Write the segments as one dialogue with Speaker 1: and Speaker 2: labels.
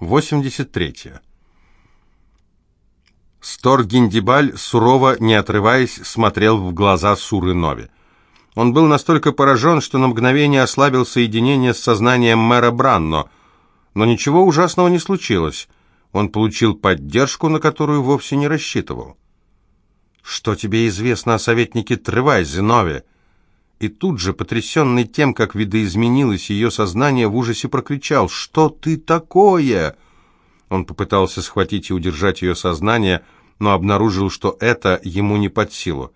Speaker 1: 83. Стор Гиндибаль, сурово, не отрываясь, смотрел в глаза Суры Нови. Он был настолько поражен, что на мгновение ослабил соединение с сознанием мэра Бранно, но ничего ужасного не случилось. Он получил поддержку, на которую вовсе не рассчитывал. «Что тебе известно о советнике Тревайзе, Нови?» И тут же, потрясенный тем, как видоизменилось ее сознание, в ужасе прокричал «Что ты такое?» Он попытался схватить и удержать ее сознание, но обнаружил, что это ему не под силу.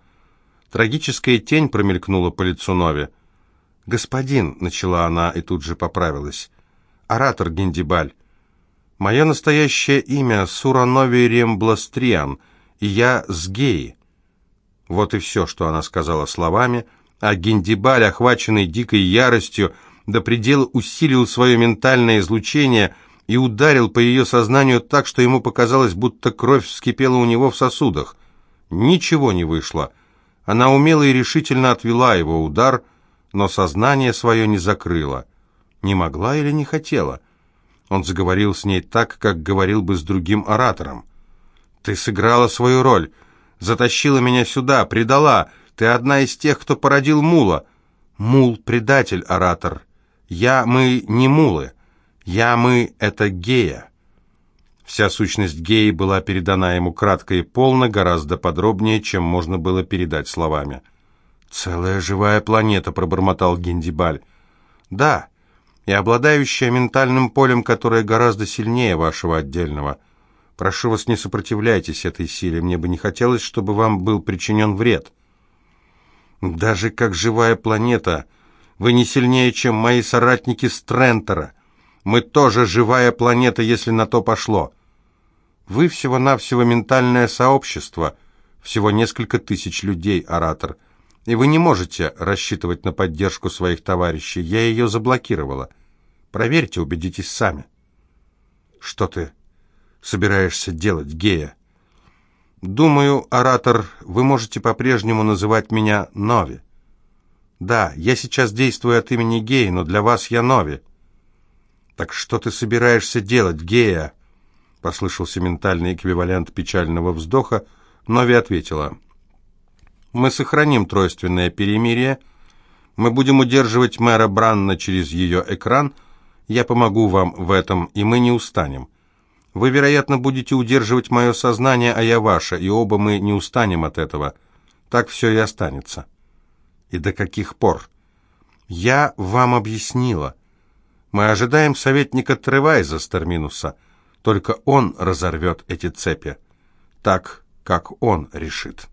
Speaker 1: Трагическая тень промелькнула по лицу Нови. «Господин», — начала она и тут же поправилась, — «оратор Гендибаль, мое настоящее имя Суранови Рембластриан, и я с геи». Вот и все, что она сказала словами — а Гендибаль, охваченный дикой яростью, до предела усилил свое ментальное излучение и ударил по ее сознанию так, что ему показалось, будто кровь вскипела у него в сосудах. Ничего не вышло. Она умело и решительно отвела его удар, но сознание свое не закрыла. Не могла или не хотела? Он заговорил с ней так, как говорил бы с другим оратором. «Ты сыграла свою роль, затащила меня сюда, предала, ты одна из тех, кто породил мула. Мул — предатель, оратор. Я, мы не мулы. Я, мы — это гея. Вся сущность геи была передана ему кратко и полно, гораздо подробнее, чем можно было передать словами. «Целая живая планета», — пробормотал Гендибаль. «Да, и обладающая ментальным полем, которое гораздо сильнее вашего отдельного. Прошу вас, не сопротивляйтесь этой силе, мне бы не хотелось, чтобы вам был причинен вред». Даже как живая планета, вы не сильнее, чем мои соратники с Трентера. Мы тоже живая планета, если на то пошло. Вы всего-навсего ментальное сообщество, всего несколько тысяч людей, оратор, и вы не можете рассчитывать на поддержку своих товарищей. Я ее заблокировала. Проверьте, убедитесь сами. Что ты собираешься делать, Гея? Думаю, оратор, вы можете по-прежнему называть меня Нови. Да, я сейчас действую от имени Геи, но для вас я Нови. Так что ты собираешься делать, Гея? Послышался ментальный эквивалент печального вздоха. Нови ответила. Мы сохраним тройственное перемирие. Мы будем удерживать мэра Бранна через ее экран. Я помогу вам в этом, и мы не устанем. Вы, вероятно, будете удерживать мое сознание, а я ваше, и оба мы не устанем от этого. Так все и останется. И до каких пор? Я вам объяснила. Мы ожидаем советника Тревайза Стерминуса. Только он разорвет эти цепи. Так, как он решит».